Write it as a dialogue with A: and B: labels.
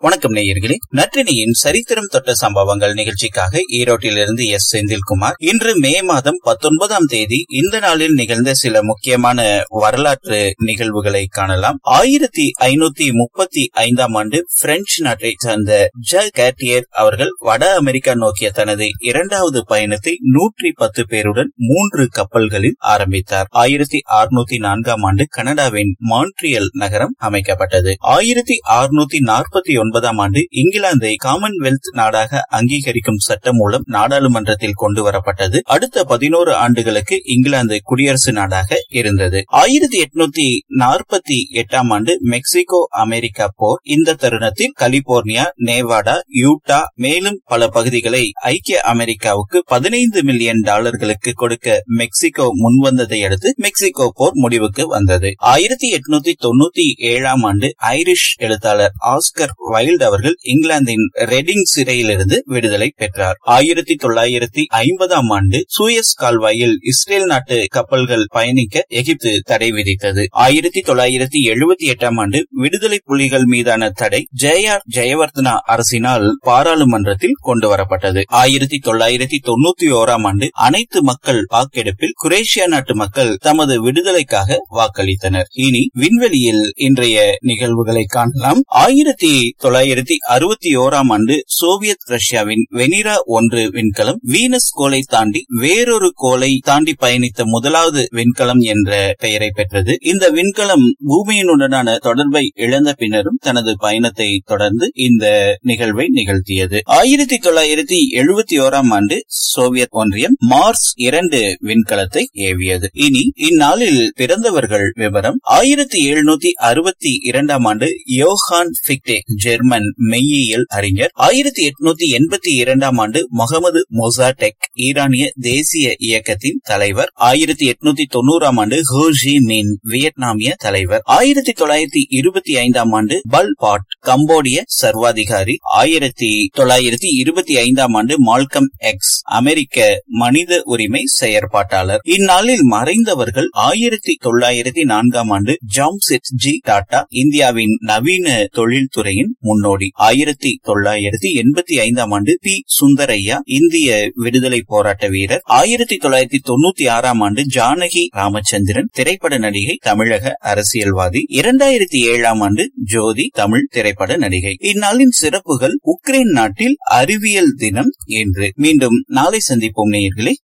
A: வணக்கம் நேயர்களே. நற்றினியின் சரித்திரம் தொட்ட சம்பவங்கள் நிகழ்ச்சிக்காக ஈரோட்டிலிருந்து எஸ். செந்தில்குமார். இன்று மே மாதம் பத்தொன்பதாம் தேதி இந்த நாளில் நிகழ்ந்த சில முக்கியமான வரலாற்று நிகழ்வுகளை காணலாம். ஆயிரத்தி ஐநூத்தி முப்பத்தி ஐந்தாம் ஆண்டு பிரெஞ்சு நாட்டை சார்ந்த ஜ கேட்டியர் அவர்கள் வட அமெரிக்கா நோக்கிய தனது இரண்டாவது பயணத்தை நூற்றி பத்து பேருடன் மூன்று கப்பல்களில் ஆரம்பித்தார். ஆயிரத்தி அறுநூத்தி நான்காம் ஆண்டு கனடாவின் மான்ட்ரியல் நகரம் அமைக்கப்பட்டது. ஆயிரத்தி அறுநூத்தி நாற்பத்தி ஒன்பதாம் ஆண்டு இங்கிலாந்தை காமன்வெல்த் நாடாக அங்கீகரிக்கும் சட்டம் மூலம் நாடாளுமன்றத்தில் கொண்டு வரப்பட்டது. அடுத்த பதினோரு ஆண்டுகளுக்கு இங்கிலாந்து குடியரசு நாடாக இருந்தது. ஆயிரத்தி எட்நூத்தி நாற்பத்தி எட்டாம் ஆண்டு மெக்சிகோ அமெரிக்கா போர் இந்த தருணத்தில் கலிபோர்னியா நேவாடா யூட்டா மேலும் பல பகுதிகளை ஐக்கிய அமெரிக்காவுக்கு பதினைந்து மில்லியன் டாலர்களுக்கு கொடுக்க மெக்சிகோ முன்வந்ததை அடுத்து மெக்சிகோ போர் முடிவுக்கு வந்தது. ஆயிரத்தி எட்நூத்தி தொண்ணூத்தி ஏழாம் ஆண்டு ஐரிஷ் எழுத்தாளர் ஆஸ்கர் வைல்டு அவர்கள் இங்கிலாந்தின் ரெடிங் சிறையிலிருந்து விடுதலை பெற்றார். ஆயிரத்தி தொள்ளாயிரத்தி ஐம்பதாம் ஆண்டு சூயஸ் கால்வாயில் இஸ்ரேல் நாட்டு கப்பல்கள் பயணிக்க எகிப்து தடை விதித்தது. ஆயிரத்தி தொள்ளாயிரத்தி எழுபத்தி எட்டாம் ஆண்டு விடுதலை புலிகள் மீதான தடை ஜெய ஜெயவர்தனா அரசினால் பாராளுமன்றத்தில் கொண்டு வரப்பட்டது. ஆயிரத்தி தொள்ளாயிரத்தி தொண்ணூத்தி ஓராம் ஆண்டு அனைத்து மக்கள் வாக்கெடுப்பில் குரேஷியா நாட்டு மக்கள் தமது விடுதலைக்காக வாக்களித்தனர். இனி விண்வெளியில் இன்றைய நிகழ்வுகளை காணலாம். ஆயிரத்தி தொள்ளாயிரத்தி அறுபத்தி ஓராம் ஆண்டு சோவியத் ரஷ்யாவின் வெனிரா ஒன்று விண்கலம் வீனஸ் கோலை தாண்டி வேறொரு கோலை தாண்டி பயணித்த முதலாவது விண்கலம் என்ற பெயரை பெற்றது. இந்த விண்கலம் பூமியினுடனான தொடர்பை இழந்த பின்னரும் தனது பயணத்தை தொடர்ந்து இந்த நிகழ்வை நிகழ்த்தியது. ஆயிரத்தி தொள்ளாயிரத்தி எழுபத்தி ஓராம் ஆண்டு சோவியத் ஒன்றியம் மார்ஸ் இரண்டு விண்கலத்தை ஏவியது. இனி இந்நாளில் பிறந்தவர்கள் விவரம். ஆயிரத்தி எழுநூத்தி அறுபத்தி இரண்டாம் ஆண்டு யோஹான் பிக்டே ஜெர்மன் மெய்யியல் அறிஞர். ஆயிரத்தி எட்நூத்தி எண்பத்தி இரண்டாம் ஆண்டு முகமது மொசாடெக் ஈரானிய தேசிய இயக்கத்தின் தலைவர். ஆயிரத்தி எட்நூத்தி தொண்ணூறாம் ஆண்டு ஹோஜி மீன் வியட்நாமிய தலைவர். ஆயிரத்தி தொள்ளாயிரத்தி இருபத்தி ஐந்தாம் ஆண்டு பல் பாட் கம்போடிய சர்வாதிகாரி. ஆயிரத்தி தொள்ளாயிரத்தி இருபத்தி ஐந்தாம் ஆண்டு மால்கம் எக்ஸ் அமெரிக்க மனித உரிமை செயற்பாட்டாளர். இந்நாளில் மறைந்தவர்கள் ஆயிரத்தி தொள்ளாயிரத்தி நான்காம் ஆண்டு ஜாம்செட் ஜி டாடா இந்தியாவின் நவீன தொழில்துறையின் முன்னோடி. ஆயிரத்தி தொள்ளாயிரத்தி எண்பத்தி ஐந்தாம் ஆண்டு பி. சுந்தரையா இந்திய விடுதலை போராட்ட வீரர். ஆயிரத்தி தொள்ளாயிரத்தி தொண்ணூத்தி ஆறாம் ஆண்டு ஜானகி ராமச்சந்திரன் திரைப்பட நடிகை தமிழக அரசியல்வாதி. இரண்டாயிரத்தி ஏழாம் ஆண்டு ஜோதி தமிழ் திரைப்பட நடிகை. இந்நாளின் சிறப்புகள் உக்ரைன் நாட்டில் அறிவியல் தினம் என்று. மீண்டும் நாளை சந்திப்போம் நேயர்களே.